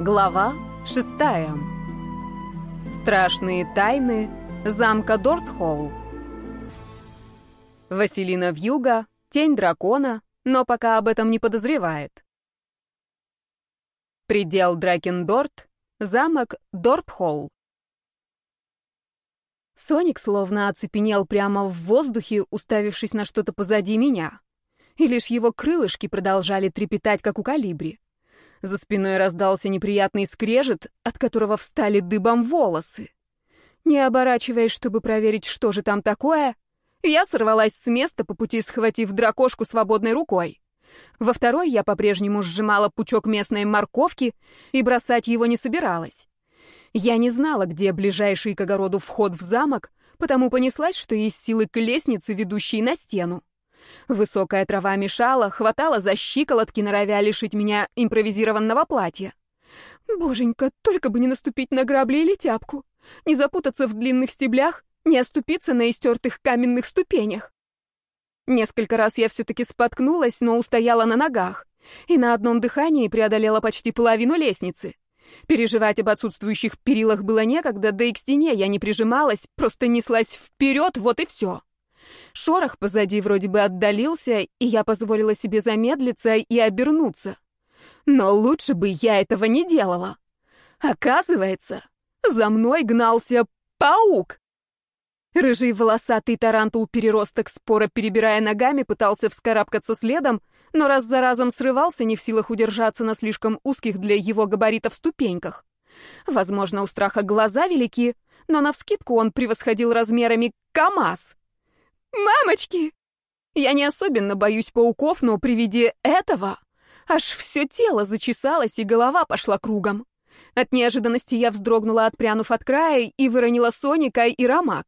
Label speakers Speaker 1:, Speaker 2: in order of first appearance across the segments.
Speaker 1: Глава шестая. Страшные тайны замка Дортхолл. Василина Вьюга, тень дракона, но пока об этом не подозревает. Предел Дракендорт, замок Дортхолл. Соник словно оцепенел прямо в воздухе, уставившись на что-то позади меня. И лишь его крылышки продолжали трепетать, как у калибри. За спиной раздался неприятный скрежет, от которого встали дыбом волосы. Не оборачиваясь, чтобы проверить, что же там такое, я сорвалась с места, по пути схватив дракошку свободной рукой. Во второй я по-прежнему сжимала пучок местной морковки и бросать его не собиралась. Я не знала, где ближайший к огороду вход в замок, потому понеслась, что есть силы к лестнице, ведущей на стену. Высокая трава мешала, хватала за щиколотки, норовя лишить меня импровизированного платья. Боженька, только бы не наступить на грабли или тяпку, не запутаться в длинных стеблях, не оступиться на истертых каменных ступенях. Несколько раз я все-таки споткнулась, но устояла на ногах, и на одном дыхании преодолела почти половину лестницы. Переживать об отсутствующих перилах было некогда, да и к стене я не прижималась, просто неслась вперед, вот и все. Шорох позади вроде бы отдалился, и я позволила себе замедлиться и обернуться. Но лучше бы я этого не делала. Оказывается, за мной гнался паук. Рыжий волосатый тарантул-переросток, споро перебирая ногами, пытался вскарабкаться следом, но раз за разом срывался, не в силах удержаться на слишком узких для его габаритов ступеньках. Возможно, у страха глаза велики, но навскидку он превосходил размерами КамАЗ. «Мамочки!» Я не особенно боюсь пауков, но при виде этого аж все тело зачесалось и голова пошла кругом. От неожиданности я вздрогнула, отпрянув от края, и выронила Соника и Ромак.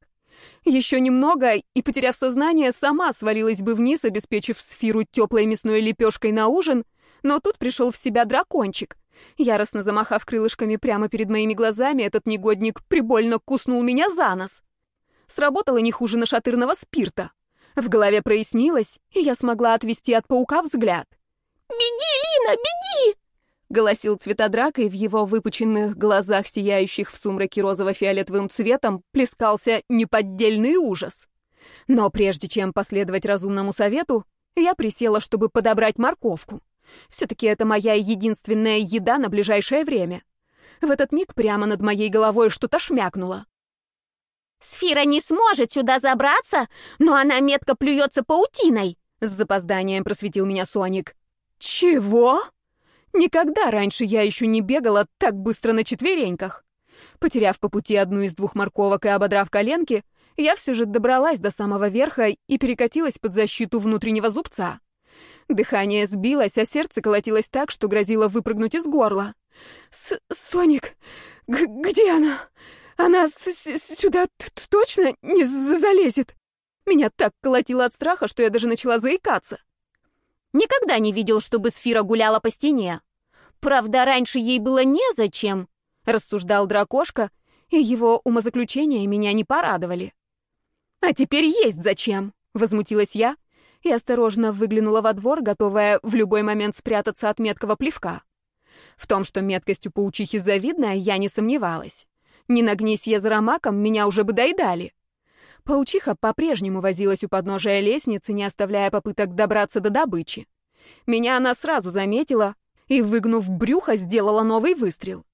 Speaker 1: Еще немного, и, потеряв сознание, сама свалилась бы вниз, обеспечив сферу теплой мясной лепешкой на ужин, но тут пришел в себя дракончик. Яростно замахав крылышками прямо перед моими глазами, этот негодник прибольно куснул меня за нос. Сработало не хуже нашатырного спирта. В голове прояснилось, и я смогла отвести от паука взгляд.
Speaker 2: «Беги, Лина, беги!»
Speaker 1: — голосил цветодрак, и в его выпученных глазах, сияющих в сумраке розово-фиолетовым цветом, плескался неподдельный ужас. Но прежде чем последовать разумному совету, я присела, чтобы подобрать морковку. Все-таки это моя единственная еда на ближайшее время. В этот миг прямо над моей головой что-то шмякнуло.
Speaker 2: «Сфера не сможет сюда забраться, но она метко плюется паутиной!»
Speaker 1: С запозданием просветил меня Соник. «Чего?» Никогда раньше я еще не бегала так быстро на четвереньках. Потеряв по пути одну из двух морковок и ободрав коленки, я все же добралась до самого верха и перекатилась под защиту внутреннего зубца. Дыхание сбилось, а сердце колотилось так, что грозило выпрыгнуть из горла. С «Соник, где она? Она сюда точно не залезет?» Меня так колотило от страха, что я даже начала заикаться.
Speaker 2: Никогда не видел, чтобы сфера гуляла по стене. Правда, раньше ей было незачем, рассуждал дракошка, и его умозаключения меня не порадовали. А теперь есть зачем, возмутилась я и осторожно выглянула во двор, готовая в любой момент спрятаться от меткого плевка. В том, что меткость у паучихи завидная, я не сомневалась. Не нагнись я за ромаком, меня уже бы доедали. Паучиха по-прежнему возилась у подножия лестницы, не оставляя попыток добраться до добычи. Меня она сразу заметила и, выгнув брюхо, сделала новый выстрел.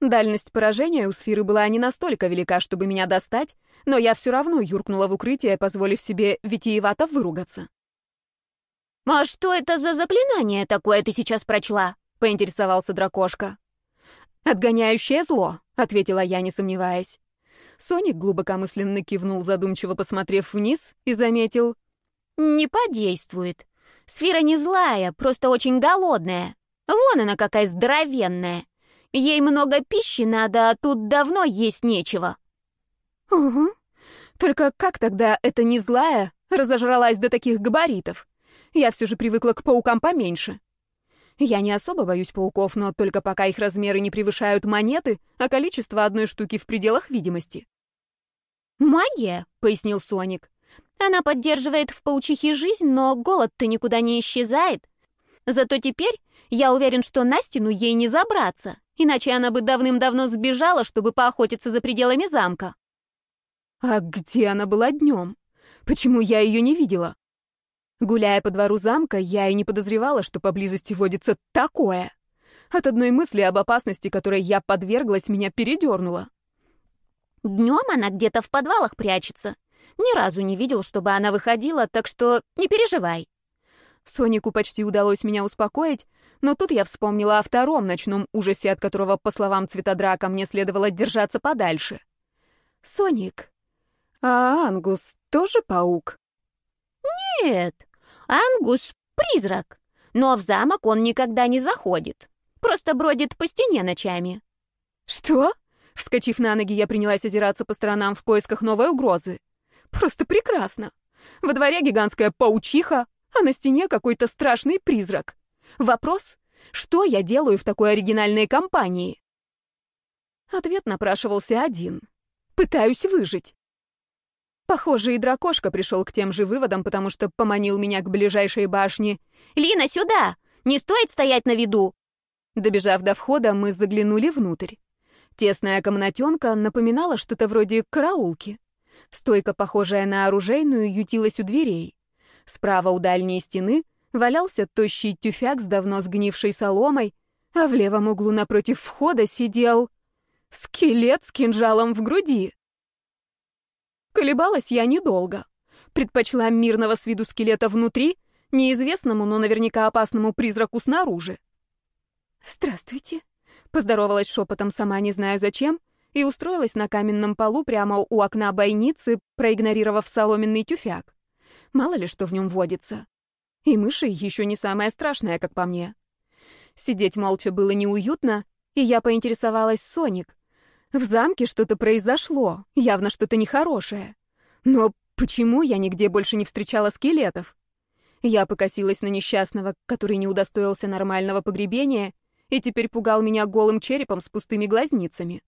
Speaker 2: Дальность поражения у сферы была не настолько велика, чтобы меня достать, но я все равно юркнула в укрытие, позволив себе витиевато выругаться. «А что это за заклинание такое ты сейчас прочла?» — поинтересовался дракошка.
Speaker 1: «Отгоняющее зло», — ответила я, не сомневаясь. Соник глубокомысленно кивнул, задумчиво посмотрев вниз, и заметил.
Speaker 2: «Не подействует. Сфера не злая, просто очень голодная. Вон она какая здоровенная. Ей много пищи надо, а тут давно есть нечего».
Speaker 1: «Угу. Только как тогда эта не злая разожралась до таких габаритов? Я все же привыкла к паукам поменьше». Я не особо боюсь пауков, но только пока их размеры не превышают монеты, а количество одной штуки в пределах видимости.
Speaker 2: «Магия», — пояснил Соник. «Она поддерживает в паучихе жизнь, но голод-то никуда не исчезает. Зато теперь я уверен, что на стену ей не забраться. Иначе она бы давным-давно сбежала, чтобы поохотиться за пределами замка.
Speaker 1: А где она была днем? Почему я ее не видела? Гуляя по двору замка, я и не подозревала, что поблизости водится такое. От одной мысли об опасности, которой я подверглась, меня передернуло.
Speaker 2: Днем она где-то в подвалах прячется. Ни разу не видел, чтобы она выходила, так что не переживай.
Speaker 1: Сонику почти удалось меня успокоить, но тут я вспомнила о втором ночном ужасе, от которого, по словам Цветодрака, мне следовало держаться подальше. «Соник, а Ангус тоже паук?»
Speaker 2: «Нет, Ангус — призрак, но в замок он никогда не заходит, просто бродит по стене ночами».
Speaker 1: «Что?» Вскочив на ноги, я принялась озираться по сторонам в поисках новой угрозы. «Просто прекрасно! Во дворе гигантская паучиха, а на стене какой-то страшный призрак. Вопрос, что я делаю в такой оригинальной компании? Ответ напрашивался один. Пытаюсь выжить. Похоже, и дракошка пришел к тем же выводам, потому что поманил меня к ближайшей башне.
Speaker 2: «Лина, сюда! Не стоит стоять на виду!»
Speaker 1: Добежав до входа, мы заглянули внутрь. Тесная комнатенка напоминала что-то вроде караулки. Стойка, похожая на оружейную, ютилась у дверей. Справа у дальней стены валялся тощий тюфяк с давно сгнившей соломой, а в левом углу напротив входа сидел скелет с кинжалом в груди. Колебалась я недолго. Предпочла мирного с виду скелета внутри, неизвестному, но наверняка опасному призраку снаружи. «Здравствуйте», — поздоровалась шепотом, сама не знаю зачем, и устроилась на каменном полу прямо у окна бойницы, проигнорировав соломенный тюфяк. Мало ли что в нем водится. И мыши еще не самое страшное, как по мне. Сидеть молча было неуютно, и я поинтересовалась Соник. В замке что-то произошло, явно что-то нехорошее. Но почему я нигде больше не встречала скелетов? Я покосилась на несчастного, который не удостоился нормального погребения и теперь пугал меня голым черепом с пустыми глазницами.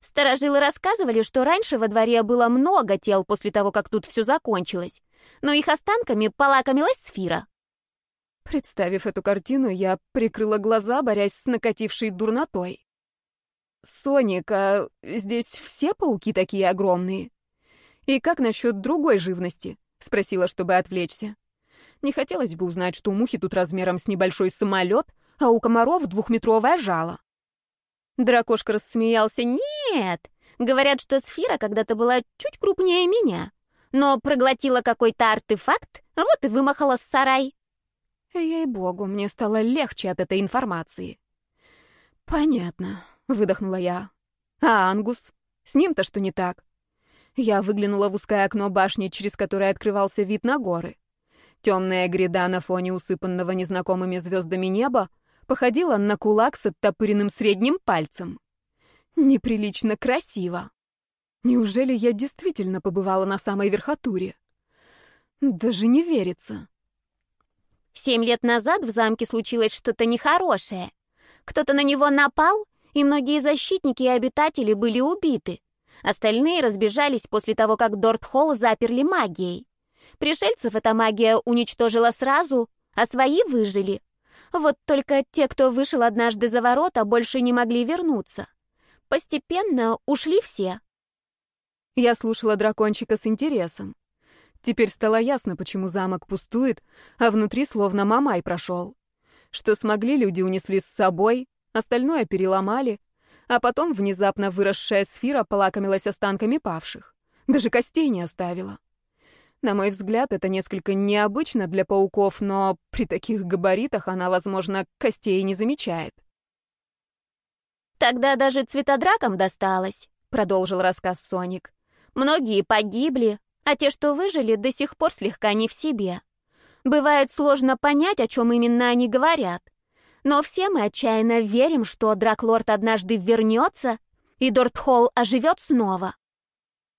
Speaker 2: Старожилы рассказывали, что раньше во дворе было много тел после того, как тут все закончилось, но их останками полакомилась сфера.
Speaker 1: Представив эту картину, я прикрыла глаза, борясь с накатившей дурнотой. «Соник, а здесь все пауки такие огромные? И как насчет другой живности?» — спросила, чтобы отвлечься. Не хотелось бы узнать, что у мухи тут размером с небольшой самолет, а у комаров двухметровое жало.
Speaker 2: Дракошка рассмеялся. «Нет! Говорят, что сфера когда-то была чуть крупнее меня, но проглотила какой-то артефакт, вот и вымахала с сарай».
Speaker 1: Ей-богу, мне стало легче от этой информации. «Понятно», — выдохнула я. «А Ангус? С ним-то что не так?» Я выглянула в узкое окно башни, через которое открывался вид на горы. Темная гряда на фоне усыпанного незнакомыми звездами неба походила на кулак с оттопыренным средним пальцем. Неприлично красиво. Неужели я действительно побывала на самой верхотуре? Даже не верится.
Speaker 2: Семь лет назад в замке случилось что-то нехорошее. Кто-то на него напал, и многие защитники и обитатели были убиты. Остальные разбежались после того, как Дортхолл заперли магией. Пришельцев эта магия уничтожила сразу, а свои выжили. Вот только те, кто вышел однажды за ворота, больше не могли вернуться. Постепенно ушли все.
Speaker 1: Я слушала дракончика с интересом. Теперь стало ясно, почему замок пустует, а внутри словно мамай прошел. Что смогли, люди унесли с собой, остальное переломали, а потом внезапно выросшая сфера полакомилась останками павших. Даже костей не оставила. На мой взгляд, это несколько необычно для пауков, но при таких габаритах она, возможно, костей не замечает.
Speaker 2: «Тогда даже цветодракам досталось», — продолжил рассказ Соник. «Многие погибли, а те, что выжили, до сих пор слегка не в себе. Бывает сложно понять, о чем именно они говорят. Но все мы отчаянно верим, что Драклорд однажды вернется, и Дортхолл оживет снова».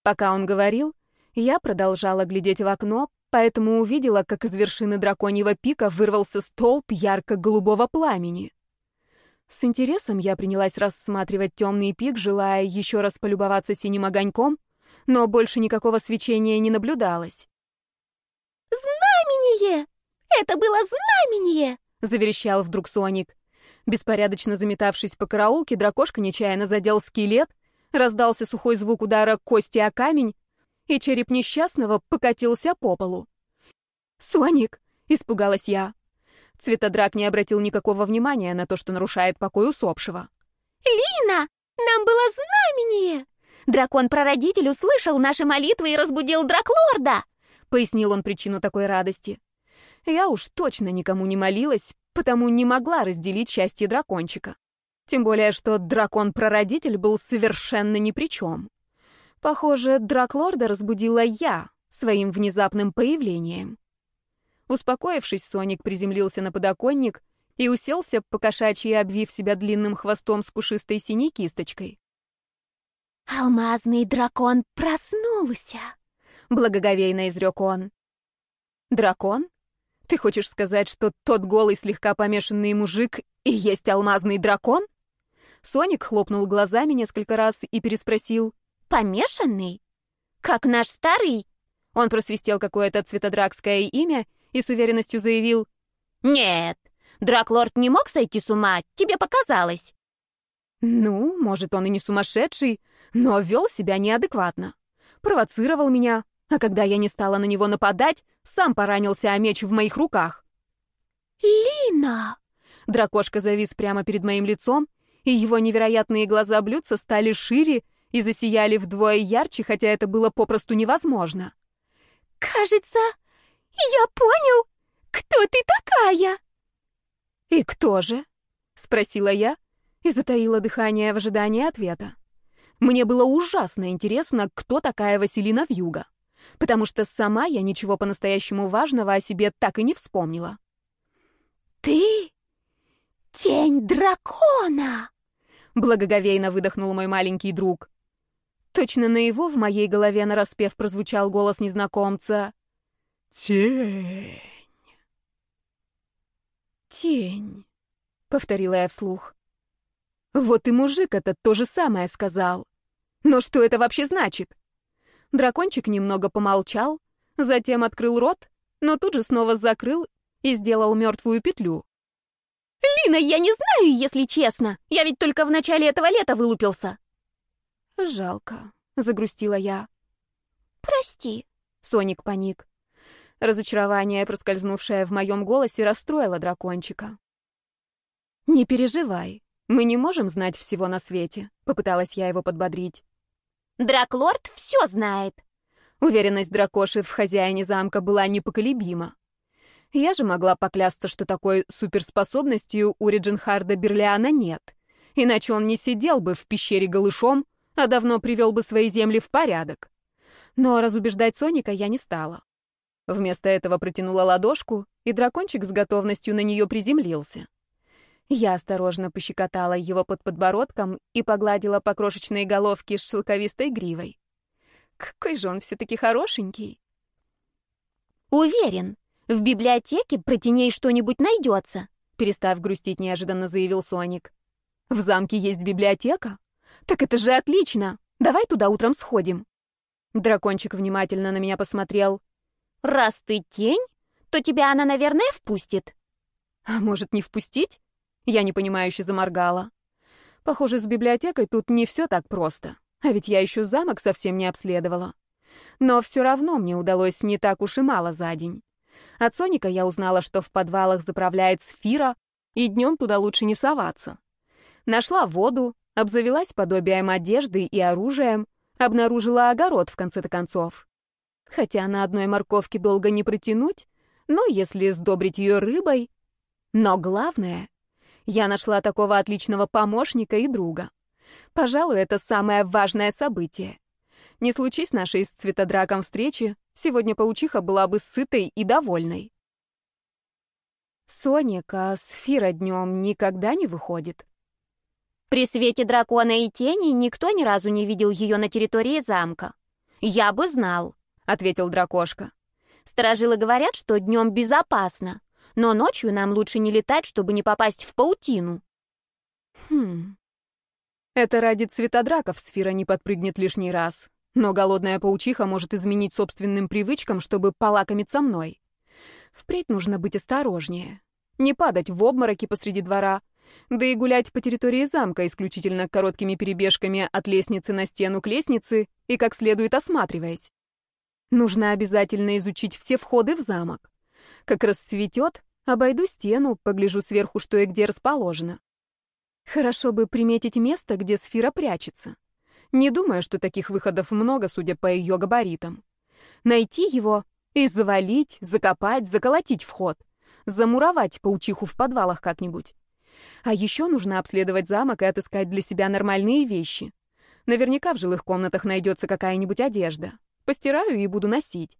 Speaker 1: Пока он говорил, я продолжала глядеть в окно, поэтому увидела, как из вершины драконьего пика вырвался столб ярко-голубого пламени. С интересом я принялась рассматривать темный пик, желая еще раз полюбоваться синим огоньком, но больше никакого свечения не наблюдалось.
Speaker 2: «Знамение! Это было знамение!»
Speaker 1: — заверещал вдруг Соник. Беспорядочно заметавшись по караулке, дракошка нечаянно задел скелет, раздался сухой звук удара кости о камень, и череп несчастного покатился по полу. «Соник!» — испугалась я. Цветодрак не обратил никакого внимания на то, что нарушает покой усопшего.
Speaker 2: «Лина, нам было знамение! Дракон-прародитель услышал наши молитвы и разбудил Драклорда!» — пояснил он причину такой радости.
Speaker 1: Я уж точно никому не молилась, потому не могла разделить счастье дракончика. Тем более, что дракон-прародитель был совершенно ни при чем. Похоже, Драклорда разбудила я своим внезапным появлением. Успокоившись, Соник приземлился на подоконник и уселся, покошачьи обвив себя длинным хвостом с пушистой синей кисточкой.
Speaker 2: «Алмазный дракон проснулся!» — благоговейно изрек он.
Speaker 1: «Дракон? Ты хочешь сказать, что тот голый, слегка помешанный мужик и есть алмазный дракон?» Соник хлопнул глазами несколько раз и переспросил.
Speaker 2: «Помешанный? Как наш старый?»
Speaker 1: Он просвистел какое-то цветодракское имя и с уверенностью заявил.
Speaker 2: «Нет, Драклорд не мог сойти с ума, тебе показалось».
Speaker 1: Ну, может, он и не сумасшедший, но вел себя неадекватно. Провоцировал меня, а когда я не стала на него нападать, сам поранился о меч в моих руках.
Speaker 2: «Лина!»
Speaker 1: Дракошка завис прямо перед моим лицом, и его невероятные глаза блюдца стали шире и засияли вдвое ярче, хотя это было попросту невозможно.
Speaker 2: «Кажется, я понял, кто ты такая!»
Speaker 1: «И кто же?» — спросила я и затаила дыхание в ожидании ответа. Мне было ужасно интересно, кто такая Василина Вьюга, потому что сама я ничего по-настоящему важного о себе так и не вспомнила.
Speaker 2: «Ты тень дракона!»
Speaker 1: — благоговейно выдохнул мой маленький друг. Точно на его в моей голове нараспев прозвучал голос незнакомца.
Speaker 3: «Тень!»
Speaker 1: «Тень», — повторила я вслух. Вот и мужик этот то же самое сказал. Но что это вообще значит? Дракончик немного помолчал, затем открыл рот, но тут же снова закрыл и сделал мертвую петлю.
Speaker 2: «Лина, я не знаю, если честно. Я ведь только в начале этого лета вылупился».
Speaker 1: «Жалко», — загрустила я.
Speaker 2: «Прости», —
Speaker 1: Соник паник. Разочарование, проскользнувшее в моем голосе, расстроило дракончика. «Не переживай, мы не можем знать всего на свете», — попыталась я его подбодрить.
Speaker 2: «Драклорд все знает».
Speaker 1: Уверенность дракоши в хозяине замка была непоколебима. Я же могла поклясться, что такой суперспособностью у Реджинхарда Берлиана нет. Иначе он не сидел бы в пещере голышом, а давно привел бы свои земли в порядок. Но разубеждать Соника я не стала. Вместо этого протянула ладошку, и дракончик с готовностью на нее приземлился. Я осторожно пощекотала его под подбородком и погладила по крошечной головке с шелковистой гривой. Какой же он все-таки хорошенький.
Speaker 2: «Уверен, в библиотеке про теней что-нибудь найдется»,
Speaker 1: перестав грустить, неожиданно заявил Соник. «В замке есть библиотека? Так это же отлично! Давай туда утром сходим». Дракончик внимательно на меня посмотрел.
Speaker 2: «Раз ты тень, то тебя она, наверное, впустит».
Speaker 1: «А может, не впустить?» Я непонимающе заморгала. Похоже, с библиотекой тут не все так просто. А ведь я еще замок совсем не обследовала. Но все равно мне удалось не так уж и мало за день. От Соника я узнала, что в подвалах заправляет сфера, и днем туда лучше не соваться. Нашла воду, обзавелась подобием одежды и оружием, обнаружила огород в конце-то концов. Хотя на одной морковке долго не протянуть, но если сдобрить ее рыбой... Но главное, я нашла такого отличного помощника и друга. Пожалуй, это самое важное событие. Не случись нашей с цветодраком встречи, сегодня паучиха была бы сытой и довольной. Соник, сфера днем никогда не выходит?
Speaker 2: При свете дракона и тени никто ни разу не видел ее на территории замка. Я бы знал. — ответил дракошка. «Сторожилы говорят, что днем безопасно, но ночью нам лучше не летать, чтобы не попасть в паутину».
Speaker 1: «Хм... Это ради цветодраков сфера не подпрыгнет лишний раз, но голодная паучиха может изменить собственным привычкам, чтобы полакомиться мной. Впредь нужно быть осторожнее, не падать в обмороки посреди двора Да и гулять по территории замка исключительно короткими перебежками от лестницы на стену к лестнице и как следует осматриваясь. Нужно обязательно изучить все входы в замок. Как расцветет, обойду стену, погляжу сверху, что и где расположено. Хорошо бы приметить место, где сфера прячется. Не думаю, что таких выходов много, судя по ее габаритам. Найти его и завалить, закопать, заколотить вход. Замуровать паучиху в подвалах как-нибудь. А еще нужно обследовать замок и отыскать для себя нормальные вещи. Наверняка в жилых комнатах найдется какая-нибудь одежда. Постираю и буду носить.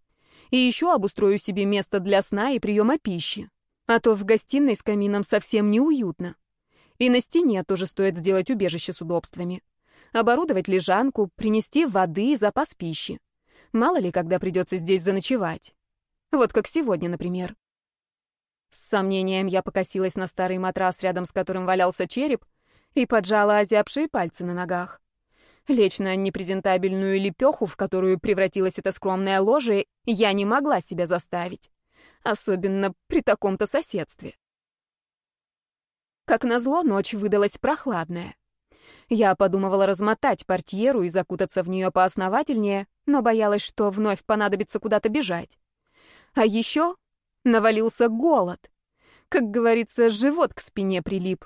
Speaker 1: И еще обустрою себе место для сна и приема пищи. А то в гостиной с камином совсем неуютно. И на стене тоже стоит сделать убежище с удобствами. Оборудовать лежанку, принести воды и запас пищи. Мало ли, когда придется здесь заночевать. Вот как сегодня, например. С сомнением я покосилась на старый матрас, рядом с которым валялся череп, и поджала озябшие пальцы на ногах. Лечь на непрезентабельную лепеху, в которую превратилась эта скромная ложа, я не могла себя заставить. Особенно при таком-то соседстве. Как назло, ночь выдалась прохладная. Я подумывала размотать портьеру и закутаться в нее поосновательнее, но боялась, что вновь понадобится куда-то бежать. А еще Навалился голод. Как говорится, живот к спине прилип.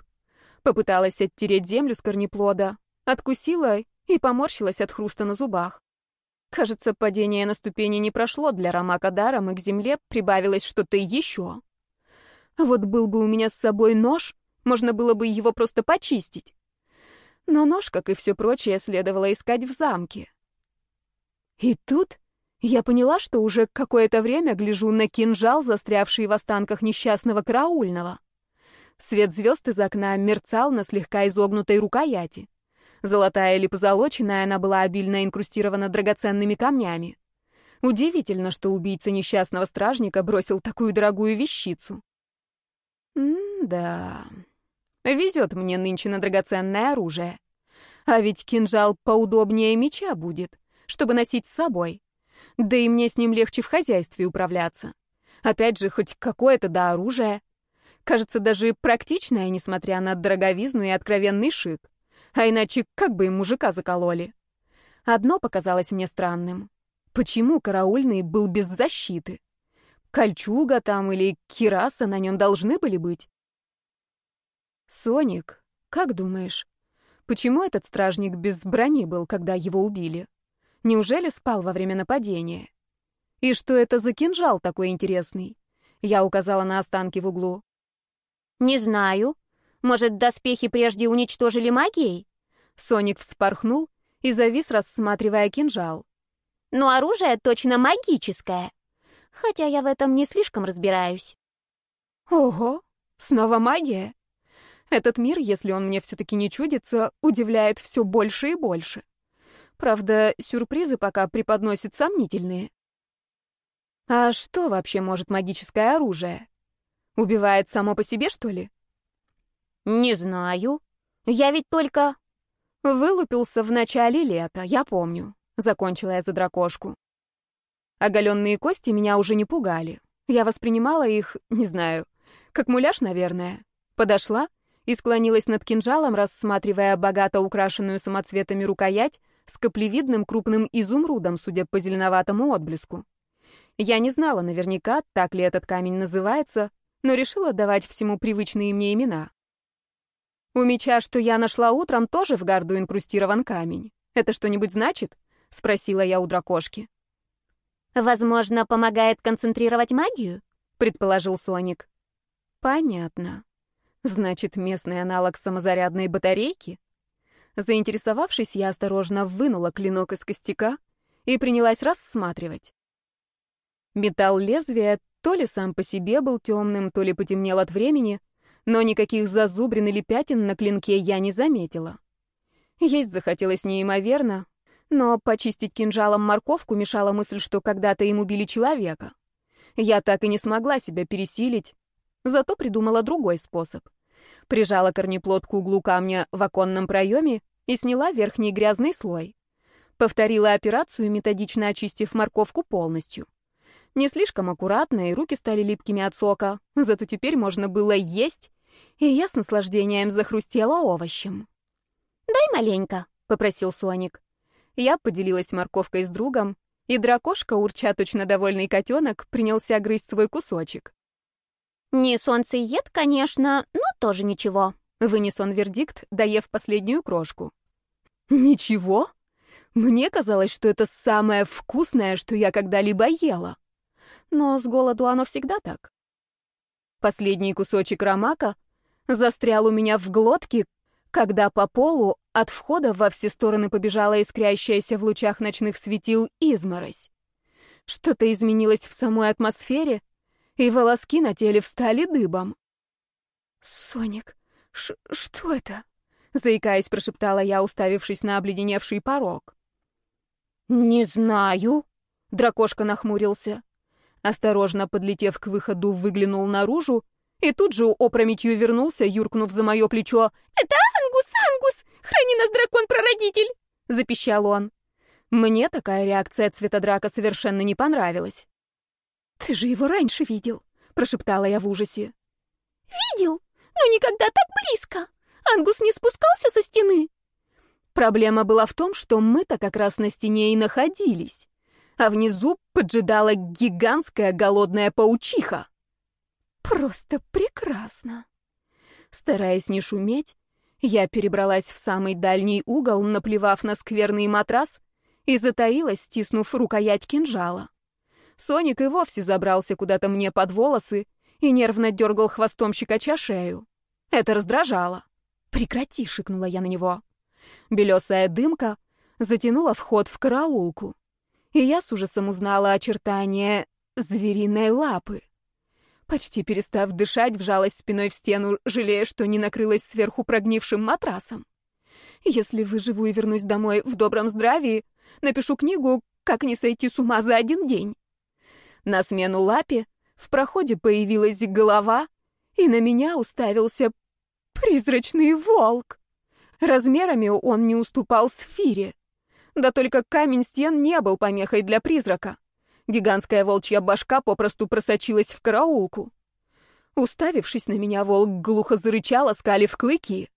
Speaker 1: Попыталась оттереть землю с корнеплода, откусила и поморщилась от хруста на зубах. Кажется, падение на ступени не прошло для Ромака даром, и к земле прибавилось что-то еще. Вот был бы у меня с собой нож, можно было бы его просто почистить. Но нож, как и все прочее, следовало искать в замке. И тут я поняла, что уже какое-то время гляжу на кинжал, застрявший в останках несчастного караульного. Свет звезд из окна мерцал на слегка изогнутой рукояти. Золотая или позолоченная, она была обильно инкрустирована драгоценными камнями. Удивительно, что убийца несчастного стражника бросил такую дорогую вещицу. М-да. Везет мне нынче на драгоценное оружие. А ведь кинжал поудобнее меча будет, чтобы носить с собой. Да и мне с ним легче в хозяйстве управляться. Опять же, хоть какое-то да оружие. Кажется, даже практичное, несмотря на дороговизну и откровенный шик. А иначе как бы им мужика закололи? Одно показалось мне странным. Почему караульный был без защиты? Кольчуга там или кираса на нем должны были быть? Соник, как думаешь, почему этот стражник без брони был, когда его убили? Неужели спал во время нападения? И что это за кинжал такой интересный? Я указала на останки в углу.
Speaker 2: Не знаю. Может, доспехи прежде уничтожили магией?
Speaker 1: Соник вспорхнул и завис, рассматривая кинжал.
Speaker 2: Но оружие точно магическое. Хотя я в этом не слишком разбираюсь.
Speaker 1: Ого, снова магия. Этот мир, если он мне все-таки не чудится, удивляет все больше и больше. Правда, сюрпризы пока преподносит сомнительные. А что вообще может магическое оружие? Убивает само по себе, что ли?
Speaker 2: Не знаю. Я ведь только...
Speaker 1: Вылупился в начале лета, я помню. Закончила я за дракошку. Оголенные кости меня уже не пугали. Я воспринимала их, не знаю, как муляж, наверное. Подошла и склонилась над кинжалом, рассматривая богато украшенную самоцветами рукоять, с каплевидным крупным изумрудом, судя по зеленоватому отблеску. Я не знала наверняка, так ли этот камень называется, но решила давать всему привычные мне имена. У меча, что я нашла утром, тоже в гарду инкрустирован камень. Это что-нибудь значит? Спросила я у дракошки.
Speaker 2: Возможно, помогает концентрировать магию?
Speaker 1: Предположил Соник. Понятно. Значит, местный аналог самозарядной батарейки? Заинтересовавшись, я осторожно вынула клинок из костяка и принялась рассматривать. Металл лезвия то ли сам по себе был темным, то ли потемнел от времени, но никаких зазубрин или пятен на клинке я не заметила. Есть захотелось неимоверно, но почистить кинжалом морковку мешала мысль, что когда-то им убили человека. Я так и не смогла себя пересилить, зато придумала другой способ прижала корнеплод к углу камня в оконном проеме и сняла верхний грязный слой. Повторила операцию, методично очистив морковку полностью. Не слишком аккуратно, и руки стали липкими от сока, зато теперь можно было есть и я с наслаждением захрустела овощем.
Speaker 2: «Дай маленько», — попросил Соник.
Speaker 1: Я поделилась морковкой с другом, и дракошка, урча точно довольный котенок, принялся грызть свой кусочек.
Speaker 2: «Не солнцеед, конечно, но тоже ничего», —
Speaker 1: вынес он вердикт, доев последнюю крошку. «Ничего? Мне казалось, что это самое вкусное, что я когда-либо ела. Но с голоду оно всегда так. Последний кусочек ромака застрял у меня в глотке, когда по полу от входа во все стороны побежала искрящаяся в лучах ночных светил изморозь. Что-то изменилось в самой атмосфере, и волоски на теле встали дыбом. «Соник, что это?» — заикаясь, прошептала я, уставившись на обледеневший порог.
Speaker 2: «Не знаю», —
Speaker 1: дракошка нахмурился. Осторожно подлетев к выходу, выглянул наружу и тут же опрометью вернулся, юркнув за мое плечо.
Speaker 2: «Это Ангус, Ангус! Храни нас, дракон-прародитель!» — запищал он.
Speaker 1: Мне такая реакция цветодрака совершенно не понравилась. «Ты же его раньше видел», — прошептала я в ужасе.
Speaker 2: «Видел, но никогда так близко. Ангус не спускался со стены».
Speaker 1: Проблема была в том, что мы-то как раз на стене и находились, а внизу поджидала гигантская голодная паучиха. Просто прекрасно. Стараясь не шуметь, я перебралась в самый дальний угол, наплевав на скверный матрас, и затаилась, стиснув рукоять кинжала. Соник и вовсе забрался куда-то мне под волосы и нервно дергал хвостом щекоча шею. Это раздражало. «Прекрати!» — шикнула я на него. Белесая дымка затянула вход в караулку, и я с ужасом узнала очертания звериной лапы. Почти перестав дышать, вжалась спиной в стену, жалея, что не накрылась сверху прогнившим матрасом. Если выживу и вернусь домой в добром здравии, напишу книгу «Как не сойти с ума за один день». На смену лапе в проходе появилась голова, и на меня уставился призрачный волк. Размерами он не уступал сфере. Да только камень стен не был помехой для призрака. Гигантская волчья башка попросту просочилась в караулку. Уставившись на меня, волк глухо зарычал, оскалив клыки.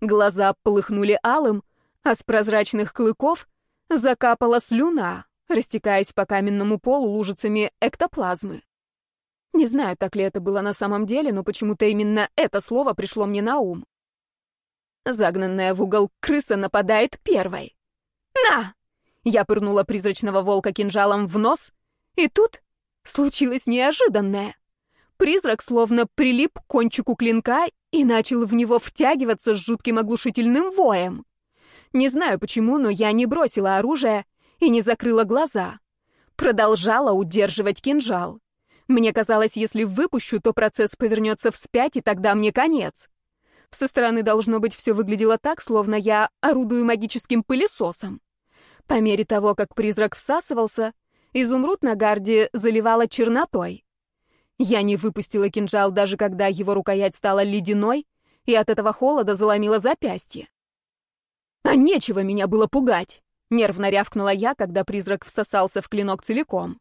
Speaker 1: Глаза полыхнули алым, а с прозрачных клыков закапала слюна, растекаясь по каменному полу лужицами эктоплазмы. Не знаю, так ли это было на самом деле, но почему-то именно это слово пришло мне на ум. Загнанная в угол крыса нападает первой. «На!» Я пырнула призрачного волка кинжалом в нос, и тут случилось неожиданное. Призрак словно прилип к кончику клинка и начал в него втягиваться с жутким оглушительным воем. Не знаю почему, но я не бросила оружие и не закрыла глаза. Продолжала удерживать кинжал. Мне казалось, если выпущу, то процесс повернется вспять, и тогда мне конец. Со стороны, должно быть, все выглядело так, словно я орудую магическим пылесосом. По мере того, как призрак всасывался, изумруд на гарде заливала чернотой. Я не выпустила кинжал, даже когда его рукоять стала ледяной, и от этого холода заломила запястье. А нечего меня было пугать, нервно рявкнула я, когда призрак всосался в клинок целиком.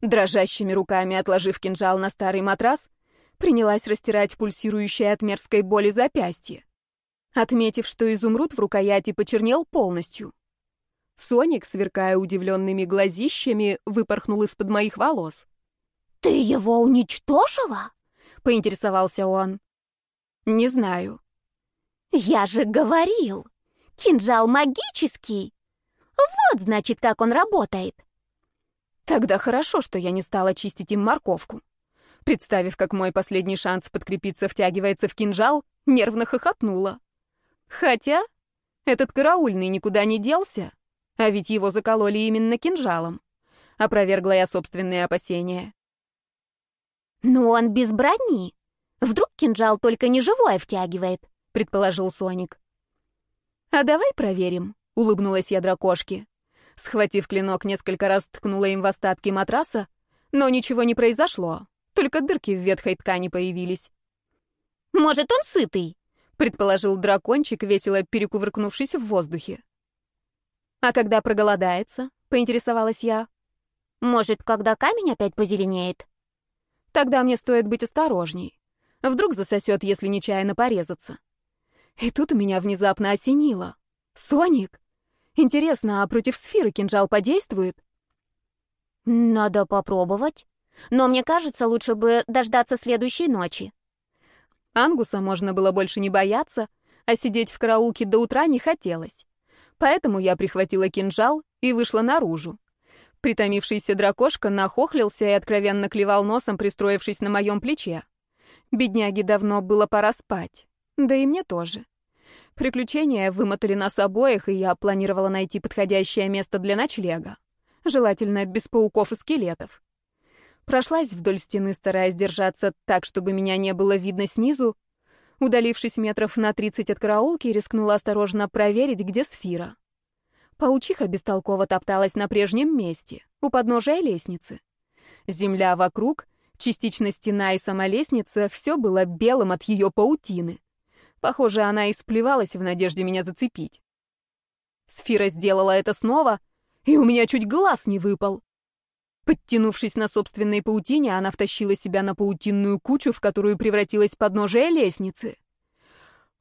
Speaker 1: Дрожащими руками отложив кинжал на старый матрас, принялась растирать пульсирующее от мерзкой боли запястье, отметив, что изумруд в рукояти почернел полностью. Соник, сверкая удивленными глазищами, выпорхнул из-под моих волос.
Speaker 2: «Ты его уничтожила?»
Speaker 1: — поинтересовался он. «Не знаю».
Speaker 2: «Я же говорил! Кинжал магический! Вот, значит, как он работает!»
Speaker 1: Тогда хорошо, что я не стала чистить им морковку. Представив, как мой последний шанс подкрепиться втягивается в кинжал, нервно хохотнула. Хотя этот караульный никуда не делся, а ведь его закололи именно кинжалом. Опровергла я собственные опасения.
Speaker 2: «Но он без брони. Вдруг кинжал только не живое втягивает», — предположил Соник.
Speaker 1: «А давай проверим», — улыбнулась я дракошке. Схватив клинок, несколько раз ткнула им в остатки матраса, но ничего не произошло, только дырки в ветхой ткани появились.
Speaker 2: «Может, он сытый?»
Speaker 1: — предположил дракончик, весело перекувыркнувшись в воздухе. «А когда проголодается?» — поинтересовалась я.
Speaker 2: «Может, когда камень опять позеленеет?»
Speaker 1: «Тогда мне стоит быть осторожней. Вдруг засосет, если нечаянно порезаться. И тут меня внезапно осенило. «Соник! Интересно, а против сферы кинжал подействует?»
Speaker 2: «Надо попробовать. Но мне кажется, лучше бы дождаться следующей ночи».
Speaker 1: Ангуса можно было больше не бояться, а сидеть в караулке до утра не хотелось. Поэтому я прихватила кинжал и вышла наружу. Притомившийся дракошка нахохлился и откровенно клевал носом, пристроившись на моем плече. Бедняге давно было пора спать. Да и мне тоже. Приключения вымотали нас обоих, и я планировала найти подходящее место для ночлега. Желательно без пауков и скелетов. Прошлась вдоль стены, стараясь держаться так, чтобы меня не было видно снизу. Удалившись метров на тридцать от караулки, рискнула осторожно проверить, где сфера. Паучиха бестолково топталась на прежнем месте, у подножия лестницы. Земля вокруг, частично стена и сама лестница — все было белым от ее паутины. Похоже, она и сплевалась в надежде меня зацепить. Сфера сделала это снова, и у меня чуть глаз не выпал. Подтянувшись на собственной паутине, она втащила себя на паутинную кучу, в которую превратилась подножие лестницы.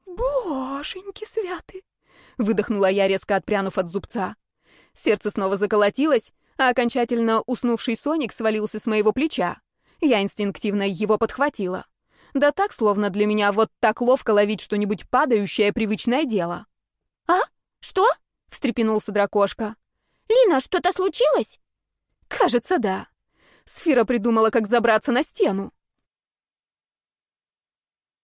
Speaker 3: «Боженьки святы!»
Speaker 1: — выдохнула я, резко отпрянув от зубца. Сердце снова заколотилось, а окончательно уснувший Соник свалился с моего плеча. Я инстинктивно его подхватила. Да так, словно для меня вот так ловко ловить что-нибудь падающее — привычное дело.
Speaker 2: «А? Что?» — встрепенулся дракошка. «Лина, что-то случилось?»
Speaker 1: Кажется, да. Сфера придумала, как забраться на стену.